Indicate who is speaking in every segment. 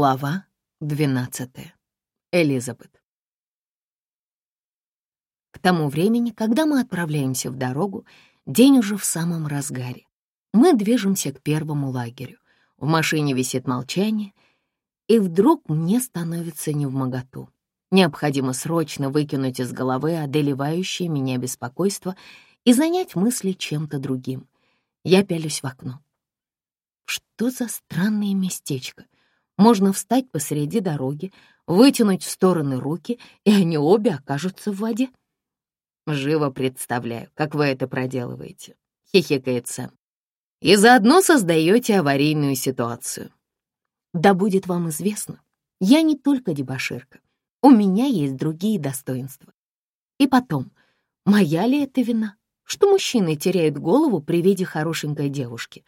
Speaker 1: Глава 12. Элизабет. К тому времени, когда мы отправляемся в дорогу, день уже в самом разгаре. Мы движемся к первому лагерю. В машине висит молчание, и вдруг мне становится невмоготу. Необходимо срочно выкинуть из головы одолевающее меня беспокойство и занять мысли чем-то другим. Я пялюсь в окно. Что за странное местечко — можно встать посреди дороги, вытянуть в стороны руки, и они обе окажутся в воде. Живо представляю, как вы это проделываете, — хихикает Сэм. И заодно создаете аварийную ситуацию. Да будет вам известно, я не только дебоширка. У меня есть другие достоинства. И потом, моя ли это вина, что мужчины теряют голову при виде хорошенькой девушки?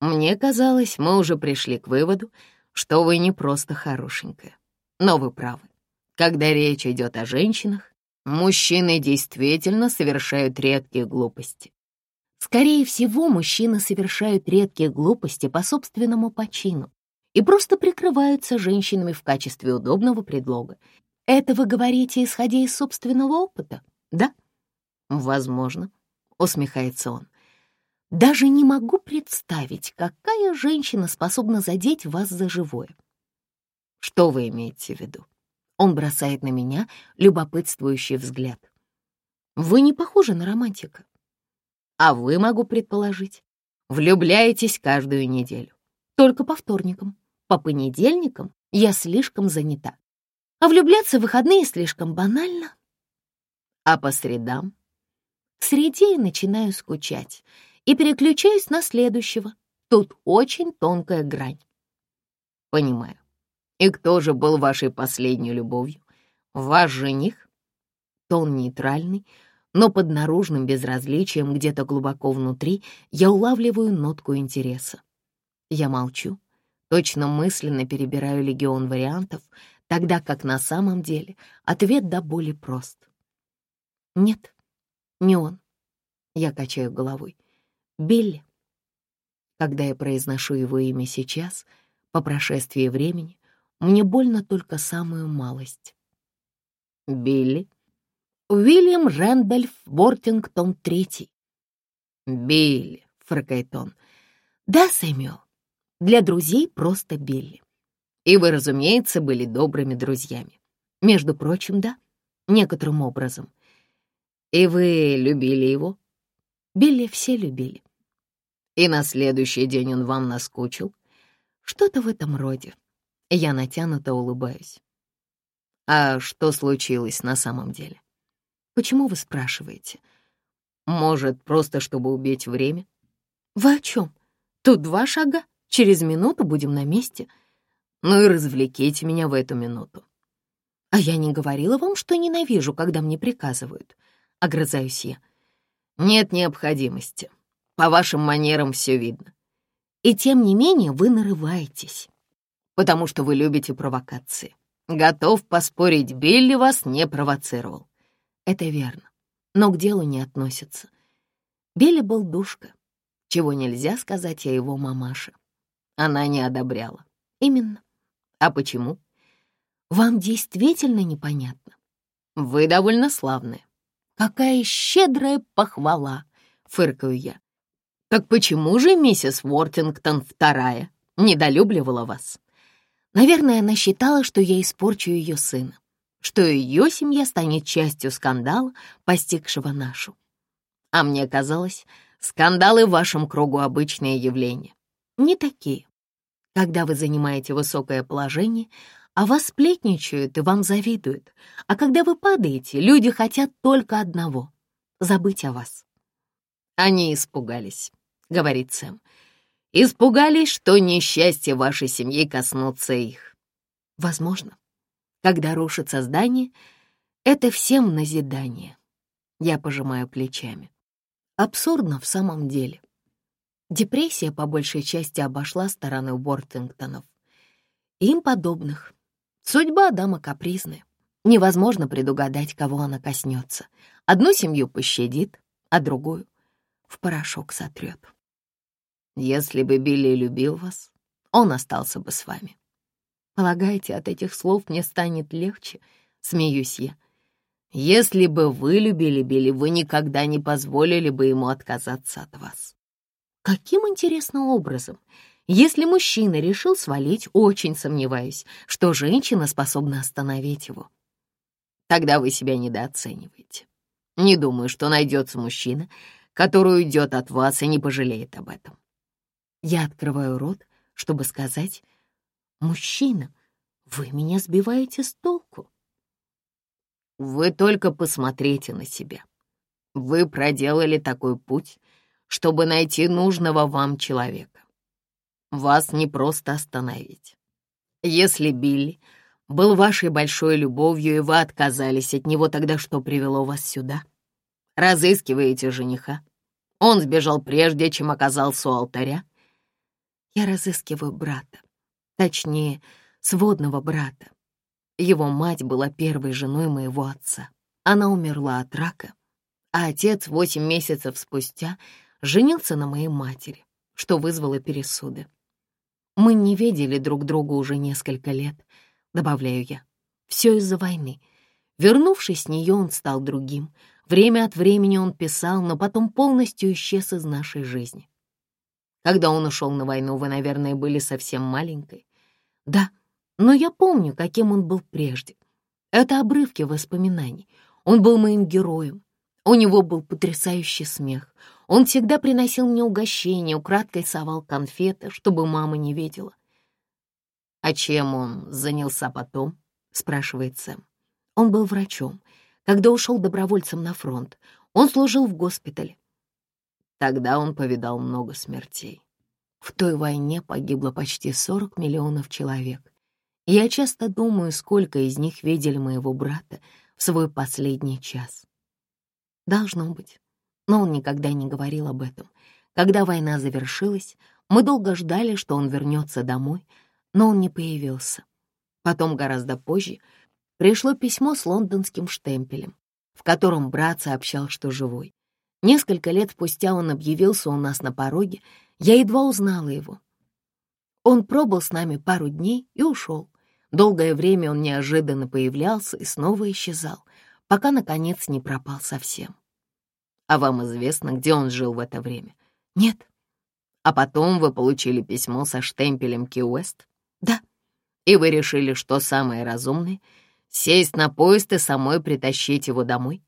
Speaker 1: Мне казалось, мы уже пришли к выводу, что вы не просто хорошенькая. Но вы правы. Когда речь идет о женщинах, мужчины действительно совершают редкие глупости. Скорее всего, мужчины совершают редкие глупости по собственному почину и просто прикрываются женщинами в качестве удобного предлога. Это вы говорите, исходя из собственного опыта, да? Возможно, усмехается он. Даже не могу представить, какая женщина способна задеть вас за живое. Что вы имеете в виду? Он бросает на меня любопытствующий взгляд. Вы не похожи на романтика. А вы, могу предположить, влюбляетесь каждую неделю. Только по вторникам. По понедельникам я слишком занята. А влюбляться в выходные слишком банально. А по средам? К среде я начинаю скучать — и переключаюсь на следующего. Тут очень тонкая грань. Понимаю. И кто же был вашей последней любовью? Ваш жених? Тон нейтральный, но под наружным безразличием где-то глубоко внутри я улавливаю нотку интереса. Я молчу, точно мысленно перебираю легион вариантов, тогда как на самом деле ответ до боли прост. Нет, не он. Я качаю головой. Билли. Когда я произношу его имя сейчас, по прошествии времени, мне больно только самую малость. Билли. Уильям Рэндольф Бортингтон III. Билли, фыркает он. Да, Сэмюэл, для друзей просто Билли. И вы, разумеется, были добрыми друзьями. Между прочим, да, некоторым образом. И вы любили его? Билли все любили и на следующий день он вам наскучил? Что-то в этом роде. Я натянуто улыбаюсь. А что случилось на самом деле? Почему вы спрашиваете? Может, просто чтобы убить время? Вы о чем? Тут два шага, через минуту будем на месте. Ну и развлеките меня в эту минуту. А я не говорила вам, что ненавижу, когда мне приказывают. Огрызаюсь я. Нет необходимости. По вашим манерам все видно. И тем не менее вы нарываетесь, потому что вы любите провокации. Готов поспорить, Билли вас не провоцировал. Это верно, но к делу не относится. Билли был душка, чего нельзя сказать о его мамаше. Она не одобряла. Именно. А почему? Вам действительно непонятно. Вы довольно славная. Какая щедрая похвала, фыркаю я. Так почему же миссис Уортингтон вторая недолюбливала вас? Наверное, она считала, что я испорчу ее сына, что ее семья станет частью скандала, постигшего нашу. А мне казалось, скандалы в вашем кругу — обычное явление. Не такие. Когда вы занимаете высокое положение, а вас сплетничают и вам завидуют, а когда вы падаете, люди хотят только одного — забыть о вас. Они испугались говорит Сэм. Испугались, что несчастье вашей семьи коснутся их. Возможно. Когда рушится здание, это всем назидание. Я пожимаю плечами. Абсурдно в самом деле. Депрессия по большей части обошла стороны Уортингтонов. Им подобных. Судьба дама капризная. Невозможно предугадать, кого она коснется. Одну семью пощадит, а другую в порошок сотрет. Если бы Билли любил вас, он остался бы с вами. Полагаете, от этих слов мне станет легче? Смеюсь я. Если бы вы любили Билли, вы никогда не позволили бы ему отказаться от вас. Каким интересным образом? Если мужчина решил свалить, очень сомневаюсь, что женщина способна остановить его. Тогда вы себя недооцениваете. Не думаю, что найдется мужчина, который уйдет от вас и не пожалеет об этом. Я открываю рот, чтобы сказать, «Мужчина, вы меня сбиваете с толку». Вы только посмотрите на себя. Вы проделали такой путь, чтобы найти нужного вам человека. Вас не просто остановить. Если Билли был вашей большой любовью, и вы отказались от него, тогда что привело вас сюда? Разыскиваете жениха? Он сбежал прежде, чем оказался у алтаря? Я разыскиваю брата, точнее, сводного брата. Его мать была первой женой моего отца. Она умерла от рака, а отец восемь месяцев спустя женился на моей матери, что вызвало пересуды. Мы не видели друг друга уже несколько лет, добавляю я. Все из-за войны. Вернувшись с нее, он стал другим. Время от времени он писал, но потом полностью исчез из нашей жизни. Когда он ушел на войну, вы, наверное, были совсем маленькой. Да, но я помню, каким он был прежде. Это обрывки воспоминаний. Он был моим героем. У него был потрясающий смех. Он всегда приносил мне угощения, украдкой совал конфеты, чтобы мама не видела. «А чем он занялся потом?» — спрашивает Сэм. Он был врачом. Когда ушел добровольцем на фронт, он служил в госпитале. Тогда он повидал много смертей. В той войне погибло почти 40 миллионов человек. Я часто думаю, сколько из них видели моего брата в свой последний час. Должно быть. Но он никогда не говорил об этом. Когда война завершилась, мы долго ждали, что он вернется домой, но он не появился. Потом, гораздо позже, пришло письмо с лондонским штемпелем, в котором брат сообщал, что живой. Несколько лет спустя он объявился у нас на пороге, я едва узнала его. Он пробыл с нами пару дней и ушел. Долгое время он неожиданно появлялся и снова исчезал, пока, наконец, не пропал совсем. А вам известно, где он жил в это время? Нет. А потом вы получили письмо со штемпелем Ки-Уэст? Да. И вы решили, что самое разумное — сесть на поезд и самой притащить его домой?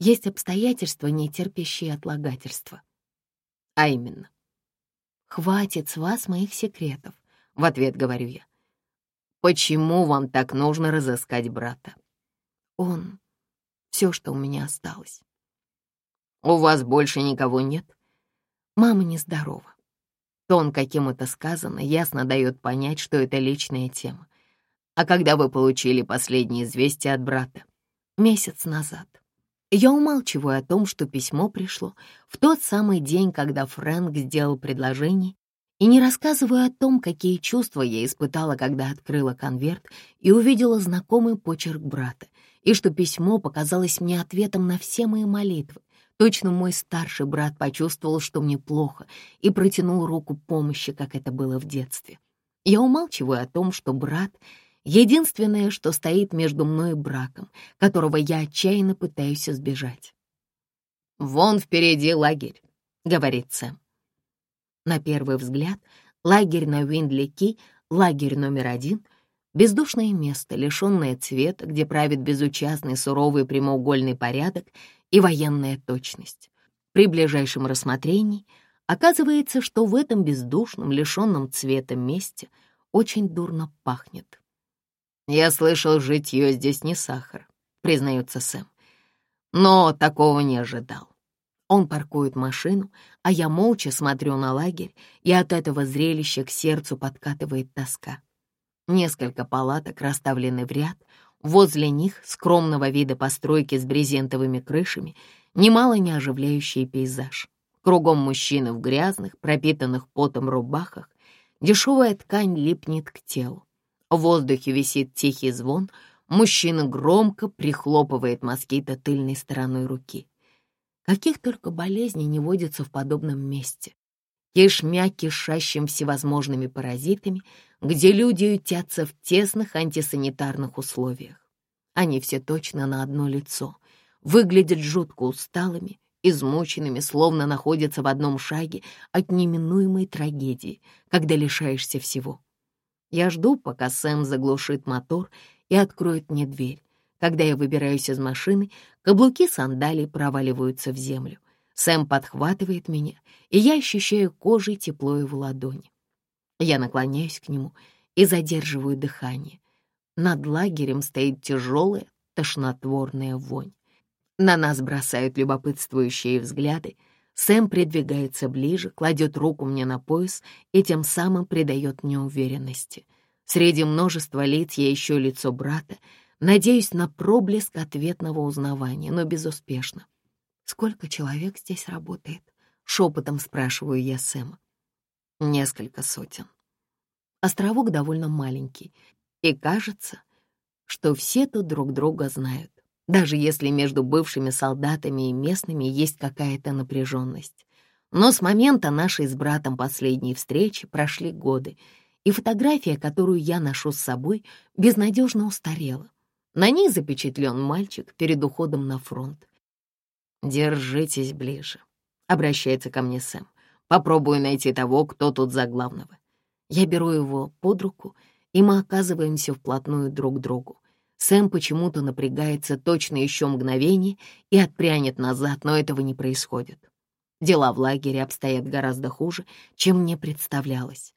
Speaker 1: Есть обстоятельства, не терпящие отлагательства. А именно. «Хватит с вас моих секретов», — в ответ говорю я. «Почему вам так нужно разыскать брата?» «Он — все, что у меня осталось». «У вас больше никого нет?» «Мама нездорова». Тон, каким это сказано, ясно дает понять, что это личная тема. «А когда вы получили последнее известие от брата?» «Месяц назад». Я умалчиваю о том, что письмо пришло в тот самый день, когда Фрэнк сделал предложение, и не рассказываю о том, какие чувства я испытала, когда открыла конверт и увидела знакомый почерк брата, и что письмо показалось мне ответом на все мои молитвы. Точно мой старший брат почувствовал, что мне плохо, и протянул руку помощи, как это было в детстве. Я умалчиваю о том, что брат — единственное, что стоит между мной и браком, которого я отчаянно пытаюсь избежать. «Вон впереди лагерь», — говорит Сэм. На первый взгляд, лагерь на Уиндли-Ки, лагерь номер один — бездушное место, лишенное цвета, где правит безучастный суровый прямоугольный порядок — и военная точность. При ближайшем рассмотрении оказывается, что в этом бездушном, лишенном цвета месте очень дурно пахнет. «Я слышал, житье здесь не сахар», — признается Сэм. «Но такого не ожидал». Он паркует машину, а я молча смотрю на лагерь, и от этого зрелища к сердцу подкатывает тоска. Несколько палаток расставлены в ряд, Возле них, скромного вида постройки с брезентовыми крышами, немало не оживляющий пейзаж. Кругом мужчины в грязных, пропитанных потом рубахах, дешевая ткань липнет к телу. В воздухе висит тихий звон, мужчина громко прихлопывает москита тыльной стороной руки. Каких только болезней не водится в подобном месте. Кишмя, кишащим всевозможными паразитами, где люди ютятся в тесных антисанитарных условиях. Они все точно на одно лицо, выглядят жутко усталыми, измученными, словно находятся в одном шаге от неминуемой трагедии, когда лишаешься всего. Я жду, пока Сэм заглушит мотор и откроет мне дверь. Когда я выбираюсь из машины, каблуки сандалий проваливаются в землю. Сэм подхватывает меня, и я ощущаю кожей тепло его ладони. Я наклоняюсь к нему и задерживаю дыхание. Над лагерем стоит тяжелая, тошнотворная вонь. На нас бросают любопытствующие взгляды. Сэм придвигается ближе, кладет руку мне на пояс и тем самым придает мне уверенности. Среди множества лиц я ищу лицо брата, надеюсь на проблеск ответного узнавания, но безуспешно. «Сколько человек здесь работает?» — шепотом спрашиваю я Сэма. «Несколько сотен». Островок довольно маленький, и кажется, что все тут друг друга знают, даже если между бывшими солдатами и местными есть какая-то напряженность. Но с момента нашей с братом последней встречи прошли годы, и фотография, которую я ношу с собой, безнадежно устарела. На ней запечатлен мальчик перед уходом на фронт. «Держитесь ближе», — обращается ко мне Сэм. «Попробую найти того, кто тут за главного». Я беру его под руку, и мы оказываемся вплотную друг к другу. Сэм почему-то напрягается точно еще мгновение и отпрянет назад, но этого не происходит. Дела в лагере обстоят гораздо хуже, чем мне представлялось.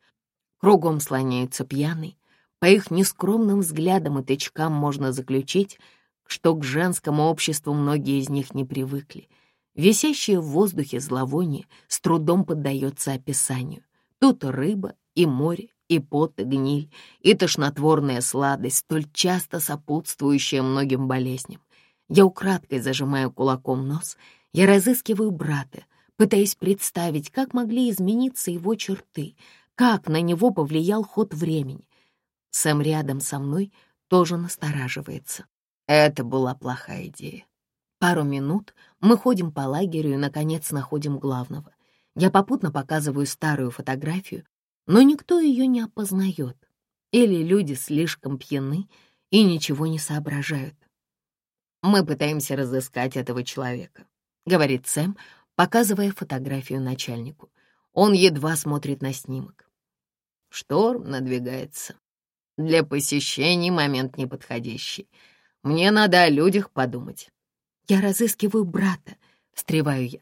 Speaker 1: Кругом слоняются пьяные. По их нескромным взглядам и тычкам можно заключить, что к женскому обществу многие из них не привыкли. Висящее в воздухе зловоние с трудом поддается описанию. Тут рыба и море, и пот, и гниль, и тошнотворная сладость, столь часто сопутствующая многим болезням. Я украдкой зажимаю кулаком нос, я разыскиваю брата, пытаясь представить, как могли измениться его черты, как на него повлиял ход времени. Сэм рядом со мной тоже настораживается. Это была плохая идея. Пару минут мы ходим по лагерю и, наконец, находим главного. Я попутно показываю старую фотографию, но никто ее не опознает. Или люди слишком пьяны и ничего не соображают. «Мы пытаемся разыскать этого человека», — говорит Сэм, показывая фотографию начальнику. Он едва смотрит на снимок. Шторм надвигается. Для посещений момент неподходящий. Мне надо о людях подумать. Я разыскиваю брата, встреваю я.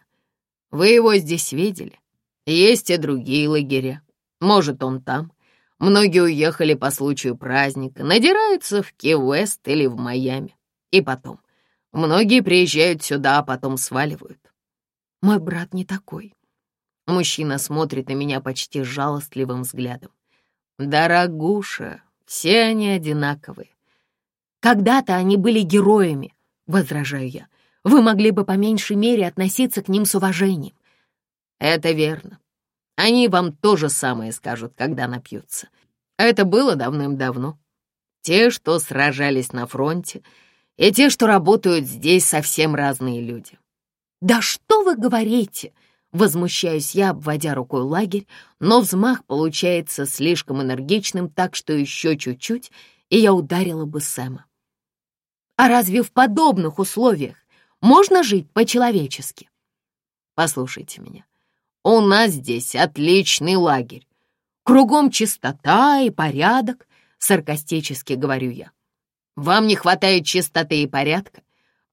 Speaker 1: Вы его здесь видели? Есть и другие лагеря. Может, он там. Многие уехали по случаю праздника, надираются в Ки-Уэст или в Майами. И потом. Многие приезжают сюда, а потом сваливают. Мой брат не такой. Мужчина смотрит на меня почти жалостливым взглядом. Дорогуша, все они одинаковые. Когда-то они были героями, возражаю я. Вы могли бы по меньшей мере относиться к ним с уважением. Это верно. Они вам то же самое скажут, когда напьются. Это было давным-давно. Те, что сражались на фронте, и те, что работают здесь, совсем разные люди. «Да что вы говорите?» Возмущаюсь я, обводя рукой лагерь, но взмах получается слишком энергичным, так что еще чуть-чуть, и я ударила бы Сэма. А разве в подобных условиях можно жить по-человечески? Послушайте меня. У нас здесь отличный лагерь. Кругом чистота и порядок, саркастически говорю я. Вам не хватает чистоты и порядка?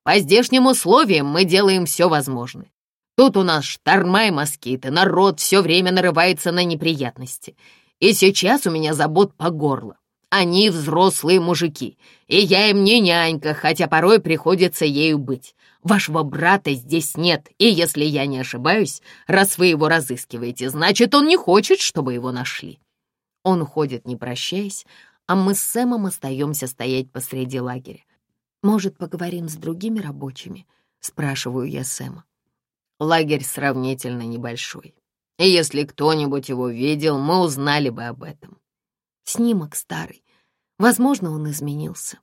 Speaker 1: По здешним условиям мы делаем все возможное. Тут у нас шторма и москиты, народ все время нарывается на неприятности. И сейчас у меня забот по горло. Они взрослые мужики, и я им не нянька, хотя порой приходится ею быть. Вашего брата здесь нет, и если я не ошибаюсь, раз вы его разыскиваете, значит, он не хочет, чтобы его нашли. Он уходит, не прощаясь, а мы с Сэмом остаемся стоять посреди лагеря. «Может, поговорим с другими рабочими?» — спрашиваю я Сэма. Лагерь сравнительно небольшой, и если кто-нибудь его видел, мы узнали бы об этом. Снимок старый. Возможно, он изменился.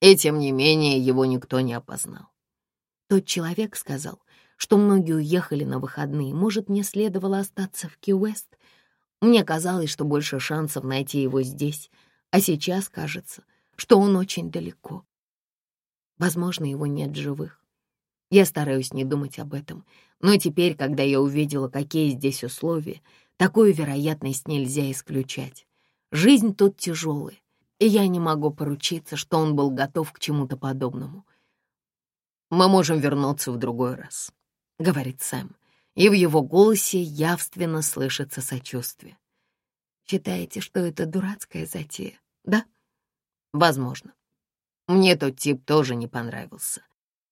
Speaker 1: И тем не менее его никто не опознал. Тот человек сказал, что многие уехали на выходные. Может, мне следовало остаться в Ки-Уэст? Мне казалось, что больше шансов найти его здесь, а сейчас кажется, что он очень далеко. Возможно, его нет живых. Я стараюсь не думать об этом, но теперь, когда я увидела, какие здесь условия, такую вероятность нельзя исключать. Жизнь тут тяжелая, и я не могу поручиться, что он был готов к чему-то подобному. «Мы можем вернуться в другой раз», — говорит Сэм, и в его голосе явственно слышится сочувствие. «Считаете, что это дурацкая затея, да?» «Возможно. Мне тот тип тоже не понравился.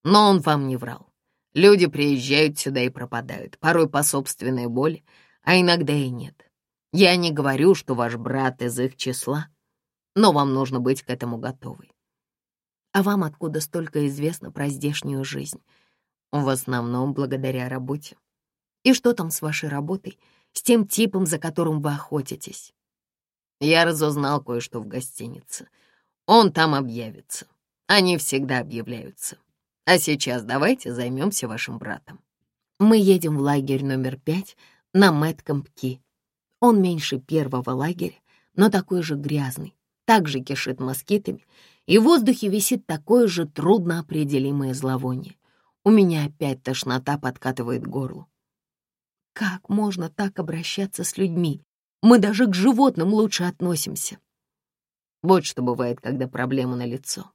Speaker 1: Но он вам не врал. Люди приезжают сюда и пропадают, порой по собственной воле, а иногда и нет. Я не говорю, что ваш брат из их числа, но вам нужно быть к этому готовой. А вам откуда столько известно про здешнюю жизнь? В основном благодаря работе. И что там с вашей работой, с тем типом, за которым вы охотитесь? Я разузнал кое-что в гостинице. Он там объявится. Они всегда объявляются. А сейчас давайте займемся вашим братом. Мы едем в лагерь номер пять на Мэткомпки. Он меньше первого лагеря, но такой же грязный, также кишит москитами, и в воздухе висит такое же трудноопределимое зловоние. У меня опять тошнота подкатывает горло. Как можно так обращаться с людьми? Мы даже к животным лучше относимся. Вот что бывает, когда проблема на лицо,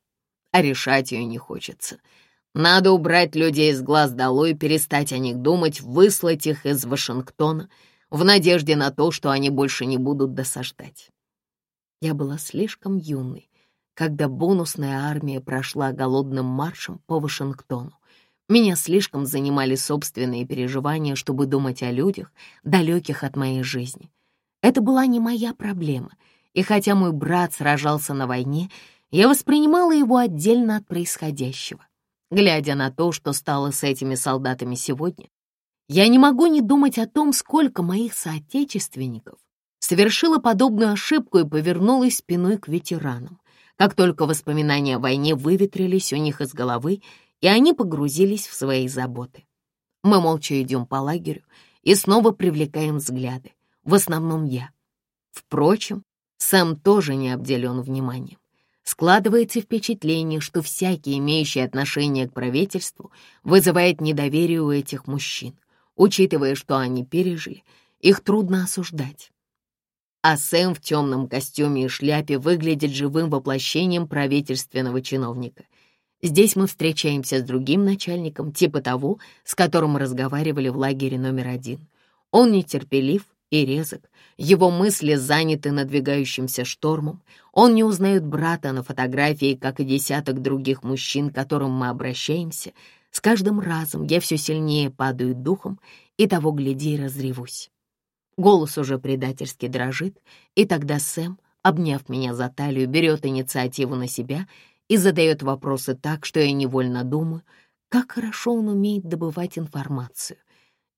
Speaker 1: а решать ее не хочется — надо убрать людей с глаз долой, перестать о них думать, выслать их из Вашингтона в надежде на то, что они больше не будут досаждать. Я была слишком юной, когда бонусная армия прошла голодным маршем по Вашингтону. Меня слишком занимали собственные переживания, чтобы думать о людях, далеких от моей жизни. Это была не моя проблема, и хотя мой брат сражался на войне, я воспринимала его отдельно от происходящего. Глядя на то, что стало с этими солдатами сегодня, я не могу не думать о том, сколько моих соотечественников совершила подобную ошибку и повернулась спиной к ветеранам, как только воспоминания о войне выветрились у них из головы, и они погрузились в свои заботы. Мы молча идем по лагерю и снова привлекаем взгляды, в основном я. Впрочем, Сэм тоже не обделен вниманием. Складывается впечатление, что всякий, имеющий отношение к правительству, вызывает недоверие у этих мужчин. Учитывая, что они пережили, их трудно осуждать. А Сэм в темном костюме и шляпе выглядит живым воплощением правительственного чиновника. Здесь мы встречаемся с другим начальником, типа того, с которым разговаривали в лагере номер один. Он нетерпелив, и резок, его мысли заняты надвигающимся штормом, он не узнает брата на фотографии, как и десяток других мужчин, к которым мы обращаемся. С каждым разом я все сильнее падаю духом и того гляди разревусь. Голос уже предательски дрожит, и тогда Сэм, обняв меня за талию, берет инициативу на себя и задает вопросы так, что я невольно думаю, как хорошо он умеет добывать информацию,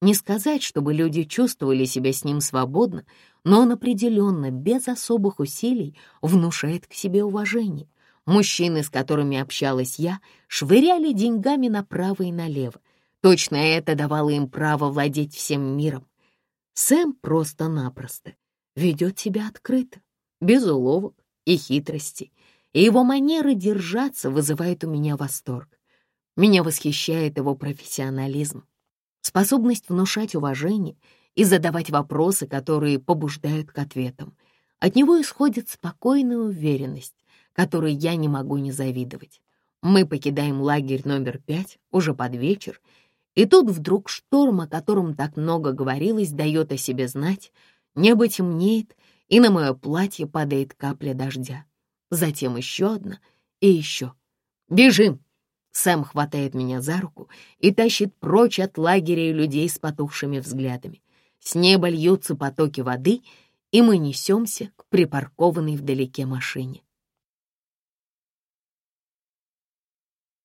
Speaker 1: не сказать, чтобы люди чувствовали себя с ним свободно, но он определенно, без особых усилий, внушает к себе уважение. Мужчины, с которыми общалась я, швыряли деньгами направо и налево. Точно это давало им право владеть всем миром. Сэм просто-напросто ведет себя открыто, без уловок и хитростей, и его манера держаться вызывает у меня восторг. Меня восхищает его профессионализм способность внушать уважение и задавать вопросы, которые побуждают к ответам. От него исходит спокойная уверенность, которой я не могу не завидовать. Мы покидаем лагерь номер пять уже под вечер, и тут вдруг шторм, о котором так много говорилось, дает о себе знать, небо темнеет, и на мое платье падает капля дождя. Затем еще одна и еще. «Бежим!» Сэм хватает меня за руку и тащит прочь от лагеря и людей с потухшими взглядами. С неба льются потоки воды, и мы несемся к припаркованной вдалеке машине.